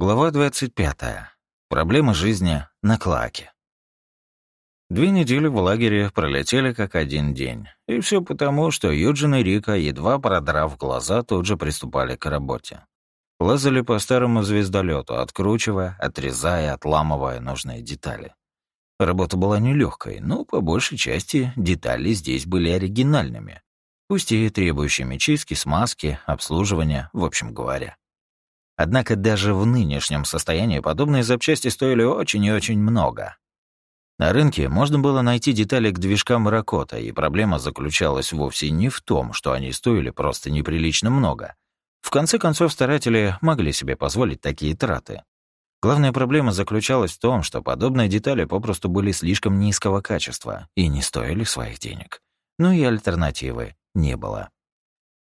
Глава 25. Проблемы жизни на Клаке. Две недели в лагере пролетели как один день. И все потому, что Юджин и Рика, едва продрав глаза, тут же приступали к работе. Лазали по старому звездолету, откручивая, отрезая, отламывая нужные детали. Работа была нелегкой, но по большей части детали здесь были оригинальными, пусть и требующими чистки, смазки, обслуживания, в общем говоря. Однако даже в нынешнем состоянии подобные запчасти стоили очень и очень много. На рынке можно было найти детали к движкам Ракота, и проблема заключалась вовсе не в том, что они стоили просто неприлично много. В конце концов, старатели могли себе позволить такие траты. Главная проблема заключалась в том, что подобные детали попросту были слишком низкого качества и не стоили своих денег. Ну и альтернативы не было.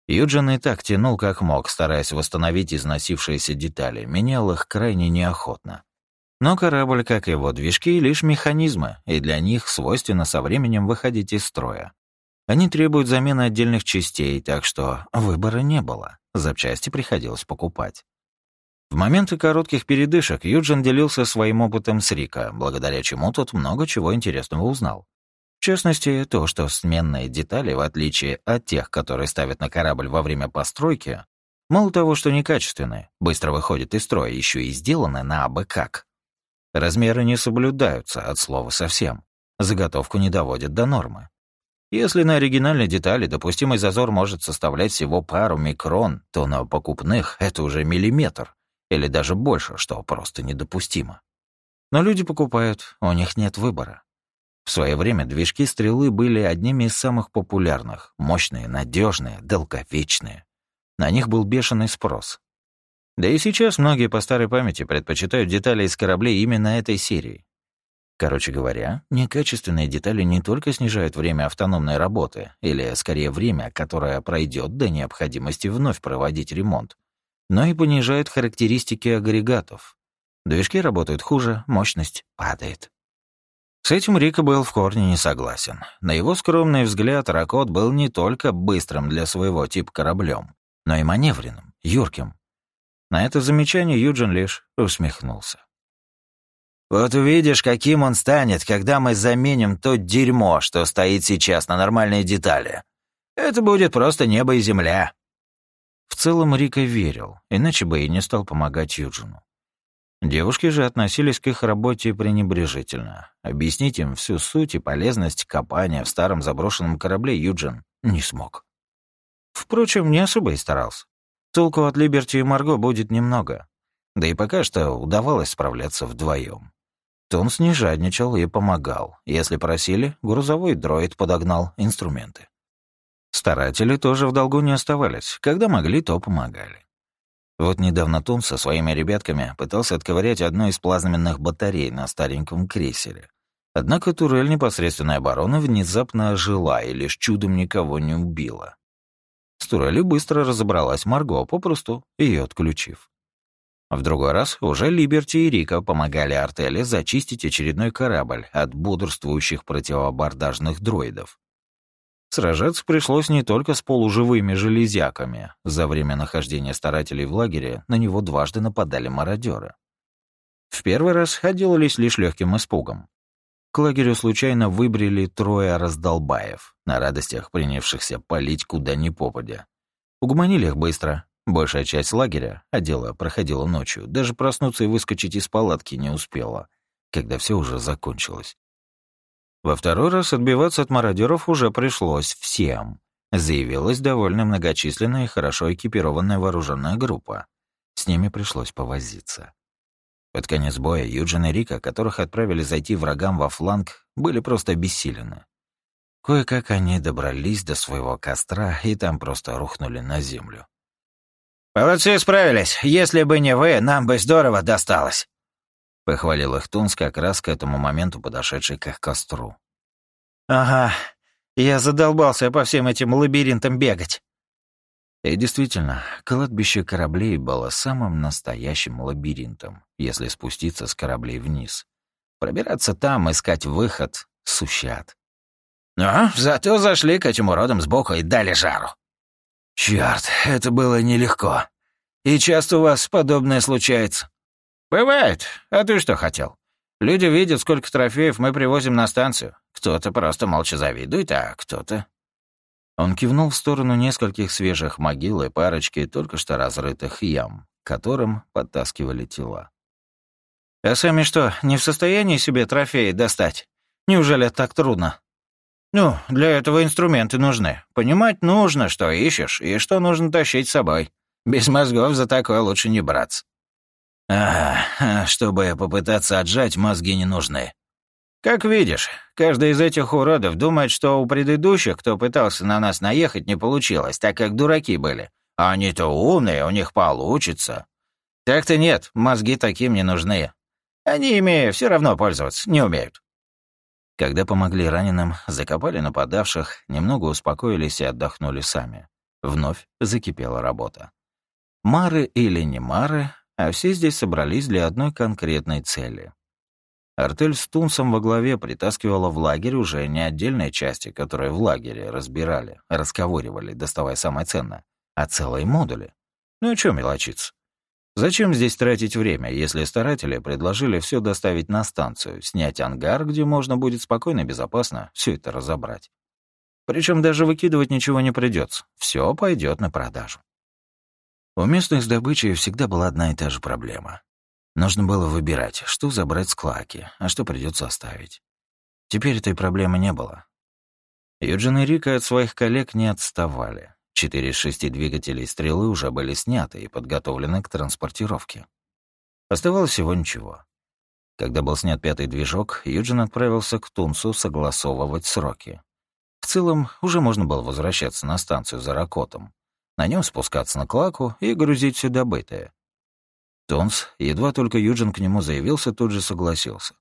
Юджин и так тянул как мог, стараясь восстановить износившиеся детали, менял их крайне неохотно. Но корабль, как его движки, лишь механизмы, и для них свойственно со временем выходить из строя. Они требуют замены отдельных частей, так что выбора не было, запчасти приходилось покупать. В моменты коротких передышек Юджин делился своим опытом с Рика, благодаря чему тот много чего интересного узнал. В частности, то, что сменные детали, в отличие от тех, которые ставят на корабль во время постройки, мало того, что некачественные, быстро выходят из строя, еще и сделаны на абы как. Размеры не соблюдаются, от слова совсем. Заготовку не доводят до нормы. Если на оригинальной детали допустимый зазор может составлять всего пару микрон, то на покупных это уже миллиметр, или даже больше, что просто недопустимо. Но люди покупают, у них нет выбора. В свое время движки стрелы были одними из самых популярных, мощные, надежные, долговечные. На них был бешеный спрос. Да и сейчас многие по старой памяти предпочитают детали из кораблей именно этой серии. Короче говоря, некачественные детали не только снижают время автономной работы, или, скорее, время, которое пройдет до необходимости вновь проводить ремонт, но и понижают характеристики агрегатов. Движки работают хуже, мощность падает. С этим Рика был в корне не согласен. На его скромный взгляд, Ракот был не только быстрым для своего типа кораблем, но и маневренным, юрким. На это замечание Юджин лишь усмехнулся. «Вот увидишь, каким он станет, когда мы заменим то дерьмо, что стоит сейчас на нормальные детали. Это будет просто небо и земля». В целом Рика верил, иначе бы и не стал помогать Юджину. Девушки же относились к их работе пренебрежительно. Объяснить им всю суть и полезность копания в старом заброшенном корабле Юджин не смог. Впрочем, не особо и старался. Толку от Либерти и Марго будет немного. Да и пока что удавалось справляться вдвоем. Томс не жадничал и помогал. Если просили, грузовой дроид подогнал инструменты. Старатели тоже в долгу не оставались. Когда могли, то помогали. Вот недавно Том со своими ребятками пытался отковырять одну из плазменных батарей на стареньком крейсере. Однако турель непосредственной обороны внезапно ожила и лишь чудом никого не убила. С турелью быстро разобралась Марго, попросту ее отключив. В другой раз уже Либерти и Рика помогали Артеле зачистить очередной корабль от бодрствующих противобордажных дроидов. Сражаться пришлось не только с полуживыми железяками. За время нахождения старателей в лагере на него дважды нападали мародеры. В первый раз отделались лишь легким испугом. К лагерю случайно выбрели трое раздолбаев, на радостях принявшихся палить куда ни попадя. Угомонили их быстро. Большая часть лагеря, а дело проходило ночью, даже проснуться и выскочить из палатки не успела, когда все уже закончилось. Во второй раз отбиваться от мародеров уже пришлось всем. Заявилась довольно многочисленная и хорошо экипированная вооруженная группа. С ними пришлось повозиться. Под конец боя Юджин и Рика, которых отправили зайти врагам во фланг, были просто обессилены. Кое-как они добрались до своего костра и там просто рухнули на землю. «Молодцы, справились. Если бы не вы, нам бы здорово досталось». — похвалил их Тунс, как раз к этому моменту подошедший к их костру. «Ага, я задолбался по всем этим лабиринтам бегать». И действительно, кладбище кораблей было самым настоящим лабиринтом, если спуститься с кораблей вниз. Пробираться там, искать выход — сущат. «Ну, зато зашли к этим уродам сбоку и дали жару». «Чёрт, это было нелегко. И часто у вас подобное случается?» «Бывает. А ты что хотел? Люди видят, сколько трофеев мы привозим на станцию. Кто-то просто молча завидует, а кто-то...» Он кивнул в сторону нескольких свежих могил и парочки только что разрытых ям, которым подтаскивали тела. «А сами что, не в состоянии себе трофеи достать? Неужели так трудно?» «Ну, для этого инструменты нужны. Понимать нужно, что ищешь и что нужно тащить с собой. Без мозгов за такое лучше не браться». «А, чтобы попытаться отжать, мозги не нужны». «Как видишь, каждый из этих уродов думает, что у предыдущих, кто пытался на нас наехать, не получилось, так как дураки были. А они-то умные, у них получится. Так-то нет, мозги таким не нужны. Они ими все равно пользоваться не умеют». Когда помогли раненым, закопали нападавших, немного успокоились и отдохнули сами. Вновь закипела работа. Мары или не мары, а все здесь собрались для одной конкретной цели. Артель с Тунсом во главе притаскивала в лагерь уже не отдельные части, которые в лагере разбирали, расковыривали, доставая самое ценное, а целые модули. Ну и чё мелочиться? Зачем здесь тратить время, если старатели предложили все доставить на станцию, снять ангар, где можно будет спокойно и безопасно все это разобрать? Причем даже выкидывать ничего не придется, все пойдет на продажу. У местных с добычей всегда была одна и та же проблема. Нужно было выбирать, что забрать с клаки, а что придется оставить. Теперь этой проблемы не было. Юджин и Рика от своих коллег не отставали. Четыре из шести двигателей стрелы уже были сняты и подготовлены к транспортировке. Оставалось всего ничего. Когда был снят пятый движок, Юджин отправился к Тунсу согласовывать сроки. В целом, уже можно было возвращаться на станцию за Ракотом, на нем спускаться на Клаку и грузить все добытое. Тунс, едва только Юджин к нему заявился, тут же согласился.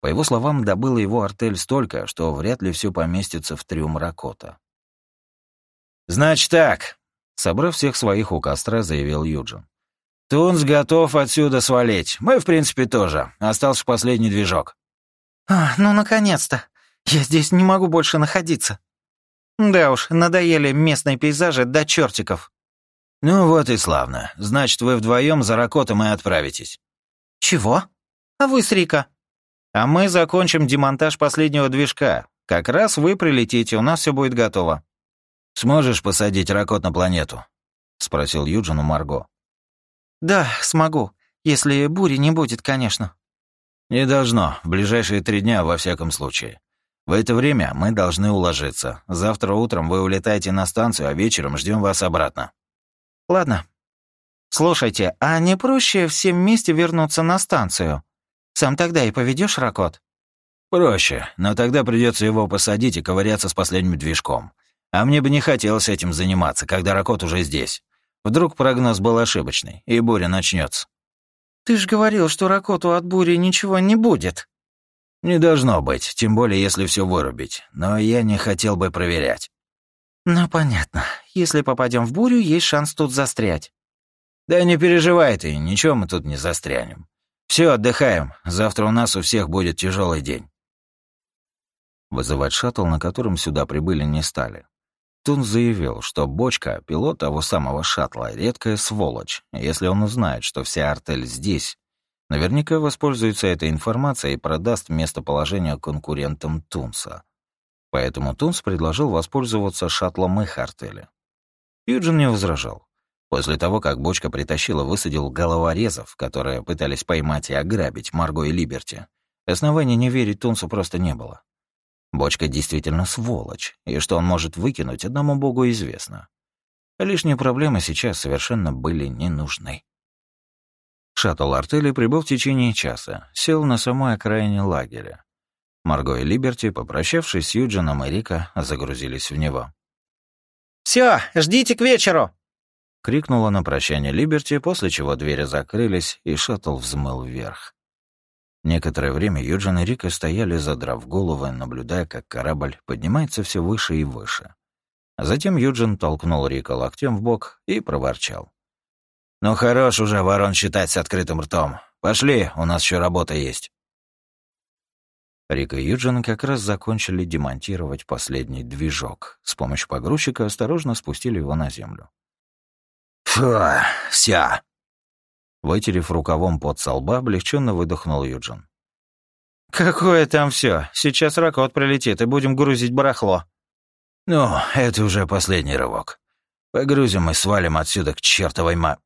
По его словам, добыла его артель столько, что вряд ли все поместится в трюм Ракота. «Значит так», — собрав всех своих у костра, заявил Юджин. «Тунс готов отсюда свалить. Мы, в принципе, тоже. Остался последний движок». «А, ну, наконец-то! Я здесь не могу больше находиться». «Да уж, надоели местные пейзажи до чертиков». «Ну вот и славно. Значит, вы вдвоем за Ракотом и отправитесь». «Чего? А вы с Рика?» «А мы закончим демонтаж последнего движка. Как раз вы прилетите, у нас все будет готово». «Сможешь посадить ракот на планету?» — спросил Юджин у Марго. «Да, смогу. Если бури не будет, конечно». «Не должно. В ближайшие три дня, во всяком случае. В это время мы должны уложиться. Завтра утром вы улетаете на станцию, а вечером ждем вас обратно». «Ладно. Слушайте, а не проще всем вместе вернуться на станцию? Сам тогда и поведешь Ракот?» «Проще, но тогда придется его посадить и ковыряться с последним движком. А мне бы не хотелось этим заниматься, когда Ракот уже здесь. Вдруг прогноз был ошибочный, и буря начнется. «Ты ж говорил, что Ракоту от бури ничего не будет». «Не должно быть, тем более если все вырубить. Но я не хотел бы проверять». «Ну, понятно. Если попадем в бурю, есть шанс тут застрять». «Да не переживай ты, ничего мы тут не застрянем. Все, отдыхаем. Завтра у нас у всех будет тяжелый день». Вызывать шаттл, на котором сюда прибыли, не стали. Тун заявил, что Бочка, пилот того самого шаттла, редкая сволочь. Если он узнает, что вся артель здесь, наверняка воспользуется этой информацией и продаст местоположение конкурентам Тунса. Поэтому Тунс предложил воспользоваться шаттлом их артели. Юджин не возражал. После того, как Бочка притащила, высадил головорезов, которые пытались поймать и ограбить Марго и Либерти, оснований не верить Тунсу просто не было. Бочка действительно сволочь, и что он может выкинуть, одному богу известно. Лишние проблемы сейчас совершенно были не нужны. Шаттл артели прибыл в течение часа, сел на самой окраине лагеря. Марго и Либерти, попрощавшись с Юджином и Рика, загрузились в него. «Всё, ждите к вечеру!» — крикнула на прощание Либерти, после чего двери закрылись, и шаттл взмыл вверх. Некоторое время Юджин и Рика стояли, задрав головы, наблюдая, как корабль поднимается все выше и выше. затем Юджин толкнул Рика локтем в бок и проворчал. «Ну хорош уже, ворон, считать с открытым ртом. Пошли, у нас еще работа есть». Рика и Юджин как раз закончили демонтировать последний движок. С помощью погрузчика осторожно спустили его на землю. «Фу, вся!» Вытерев рукавом под со лба, облегченно выдохнул Юджин. «Какое там все? Сейчас ракот прилетит, и будем грузить барахло». «Ну, это уже последний рывок. Погрузим и свалим отсюда к чертовой ма...»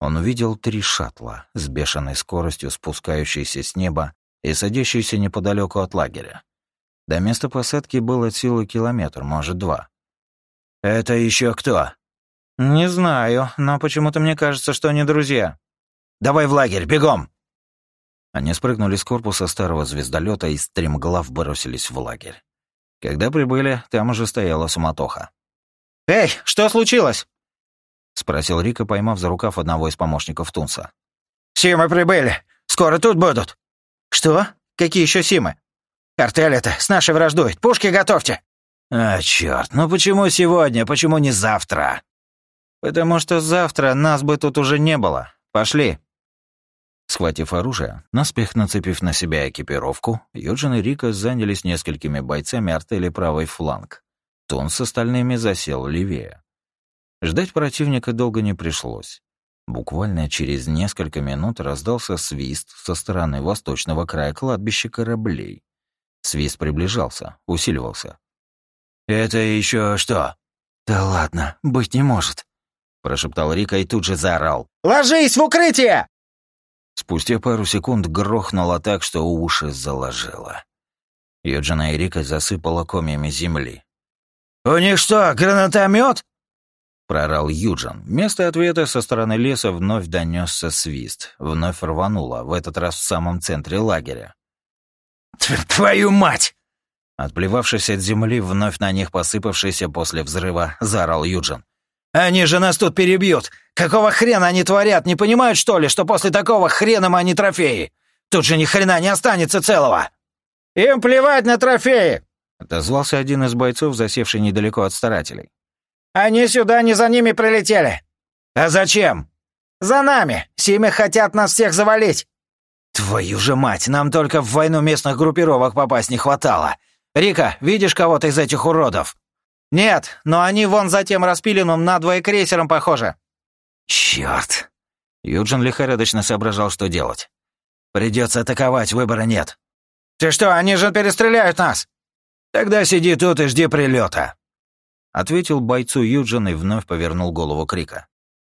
Он увидел три шаттла с бешеной скоростью спускающиеся с неба и садящиеся неподалеку от лагеря. До места посадки был от силы километр, может, два. «Это еще кто?» «Не знаю, но почему-то мне кажется, что они друзья». «Давай в лагерь, бегом!» Они спрыгнули с корпуса старого звездолета и стремглав бросились в лагерь. Когда прибыли, там уже стояла суматоха. «Эй, что случилось?» — спросил Рика, поймав за рукав одного из помощников Тунса. «Симы прибыли! Скоро тут будут!» «Что? Какие еще Симы?» «Артель это с нашей враждует! Пушки готовьте!» «А, черт, ну почему сегодня, почему не завтра?» «Потому что завтра нас бы тут уже не было. Пошли!» Схватив оружие, наспех нацепив на себя экипировку, Юджин и Рика занялись несколькими бойцами артели правый фланг. Тун с остальными засел левее. Ждать противника долго не пришлось. Буквально через несколько минут раздался свист со стороны восточного края кладбища кораблей. Свист приближался, усиливался. «Это еще что?» «Да ладно, быть не может», — прошептал Рика и тут же заорал. «Ложись в укрытие!» Спустя пару секунд грохнуло так, что уши заложило. Юджина и Рика засыпала комьями земли. «У них что, гранатомет? Прорал Юджин. Вместо ответа со стороны леса вновь донесся свист. Вновь рвануло, в этот раз в самом центре лагеря. «Твою мать!» Отплевавшись от земли, вновь на них посыпавшийся после взрыва, заорал Юджин. Они же нас тут перебьют! Какого хрена они творят? Не понимают, что ли, что после такого хрена мы они трофеи? Тут же ни хрена не останется целого!» «Им плевать на трофеи!» — отозвался один из бойцов, засевший недалеко от старателей. «Они сюда не за ними прилетели!» «А зачем?» «За нами! Сими хотят нас всех завалить!» «Твою же мать, нам только в войну местных группировок попасть не хватало! Рика, видишь кого-то из этих уродов?» «Нет, но они вон за тем распиленным надвое крейсером похожи». «Черт!» Юджин лихорадочно соображал, что делать. «Придется атаковать, выбора нет». «Ты что, они же перестреляют нас!» «Тогда сиди тут и жди прилета», — ответил бойцу Юджин и вновь повернул голову Крика.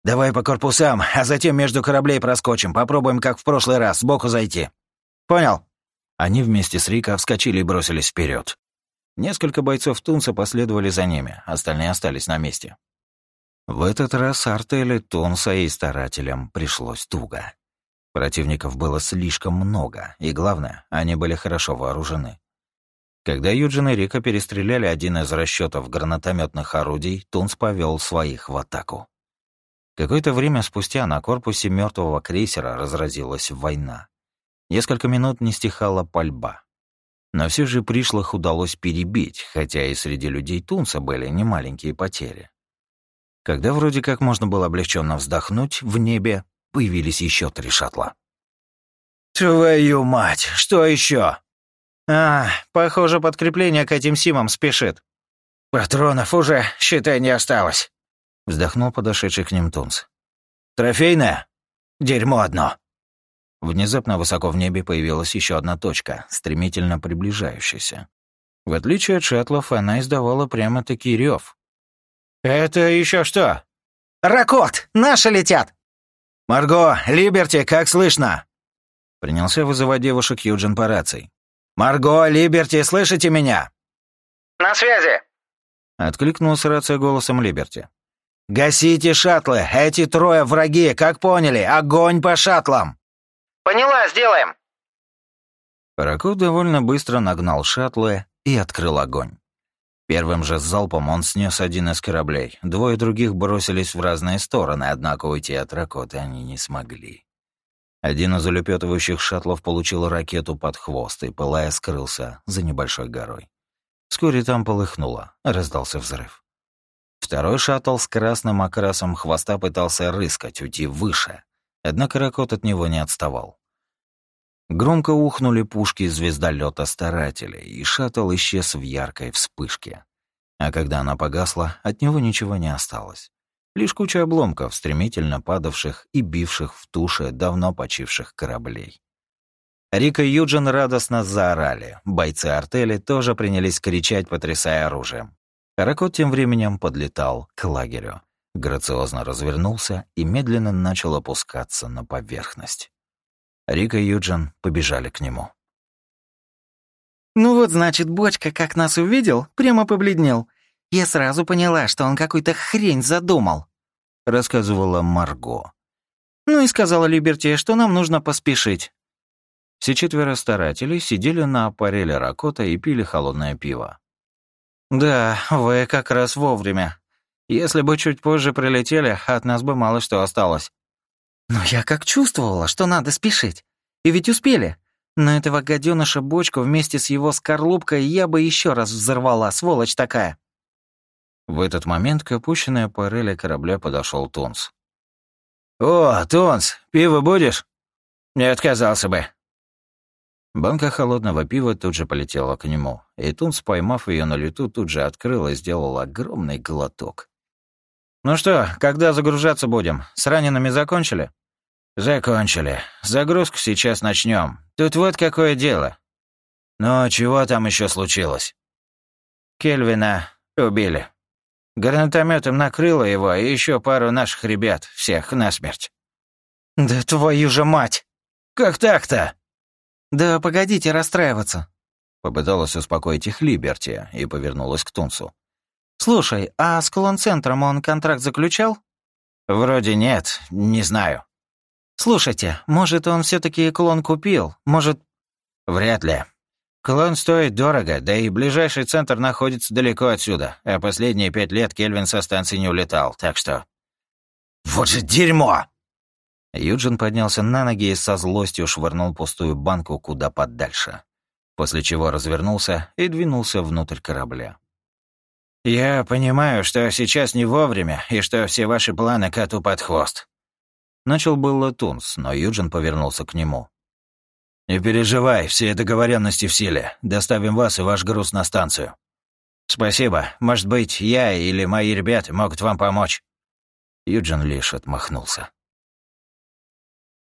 «Давай по корпусам, а затем между кораблей проскочим. Попробуем, как в прошлый раз, сбоку зайти». «Понял». Они вместе с Рика вскочили и бросились вперед. Несколько бойцов Тунса последовали за ними, остальные остались на месте. В этот раз артели Тунса и старателям пришлось туго. Противников было слишком много, и главное, они были хорошо вооружены. Когда Юджин и Рика перестреляли один из расчетов гранатометных орудий, Тунс повел своих в атаку. Какое-то время спустя на корпусе мертвого крейсера разразилась война. Несколько минут не стихала пальба. Но все же пришлых удалось перебить, хотя и среди людей Тунса были немаленькие потери. Когда вроде как можно было облегченно вздохнуть, в небе появились еще три шаттла. «Твою мать, что еще? «А, похоже, подкрепление к этим симам спешит». «Патронов уже, считай, не осталось», — вздохнул подошедший к ним Тунс. «Трофейное? Дерьмо одно». Внезапно высоко в небе появилась еще одна точка, стремительно приближающаяся. В отличие от шаттлов, она издавала прямо-таки рев. «Это еще что?» «Ракот! Наши летят!» «Марго, Либерти, как слышно?» Принялся вызывать девушек Юджин по рации. «Марго, Либерти, слышите меня?» «На связи!» Откликнулся рация голосом Либерти. «Гасите шаттлы! Эти трое враги, как поняли! Огонь по шаттлам!» «Поняла, сделаем!» Паракут довольно быстро нагнал шаттлы и открыл огонь. Первым же залпом он снес один из кораблей. Двое других бросились в разные стороны, однако уйти от ракоты они не смогли. Один из улепетывающих шаттлов получил ракету под хвост и, пылая, скрылся за небольшой горой. Вскоре там полыхнуло, раздался взрыв. Второй шаттл с красным окрасом хвоста пытался рыскать, уйти выше, однако ракот от него не отставал. Громко ухнули пушки звездолета старателей, и шаттл исчез в яркой вспышке. А когда она погасла, от него ничего не осталось. Лишь куча обломков, стремительно падавших и бивших в туши давно почивших кораблей. Рика и Юджин радостно заорали. Бойцы артели тоже принялись кричать, потрясая оружием. Каракот тем временем подлетал к лагерю. Грациозно развернулся и медленно начал опускаться на поверхность. Рика и Юджин побежали к нему. «Ну вот, значит, бочка, как нас увидел, прямо побледнел. Я сразу поняла, что он какую-то хрень задумал», — рассказывала Марго. «Ну и сказала Либерти, что нам нужно поспешить». Все четверо старателей сидели на аппареле Ракота и пили холодное пиво. «Да, вы как раз вовремя. Если бы чуть позже прилетели, от нас бы мало что осталось». «Но я как чувствовала, что надо спешить. И ведь успели. Но этого гаденыша бочку вместе с его скорлупкой я бы еще раз взорвала, сволочь такая». В этот момент к опущенной аппарели корабля подошел Тунс. «О, Тунс, пиво будешь?» «Не отказался бы». Банка холодного пива тут же полетела к нему, и Тунс, поймав ее на лету, тут же открыл и сделал огромный глоток. «Ну что, когда загружаться будем? С ранеными закончили?» «Закончили. Загрузку сейчас начнем. Тут вот какое дело. Ну, чего там еще случилось?» «Кельвина убили», Гранатометом накрыло его, и еще пару наших ребят, всех насмерть. «Да твою же мать! Как так-то?» «Да погодите расстраиваться», — попыталась успокоить их Либерти и повернулась к Тунсу. «Слушай, а с Клон-центром он контракт заключал?» «Вроде нет, не знаю». «Слушайте, может, он все таки клон купил? Может...» «Вряд ли. Клон стоит дорого, да и ближайший центр находится далеко отсюда, а последние пять лет Кельвин со станции не улетал, так что... «Вот же дерьмо!» Юджин поднялся на ноги и со злостью швырнул пустую банку куда подальше, после чего развернулся и двинулся внутрь корабля. «Я понимаю, что сейчас не вовремя, и что все ваши планы коту под хвост». Начал было Тунс, но Юджин повернулся к нему. «Не переживай, все договоренности в силе. Доставим вас и ваш груз на станцию». «Спасибо. Может быть, я или мои ребята могут вам помочь?» Юджин лишь отмахнулся.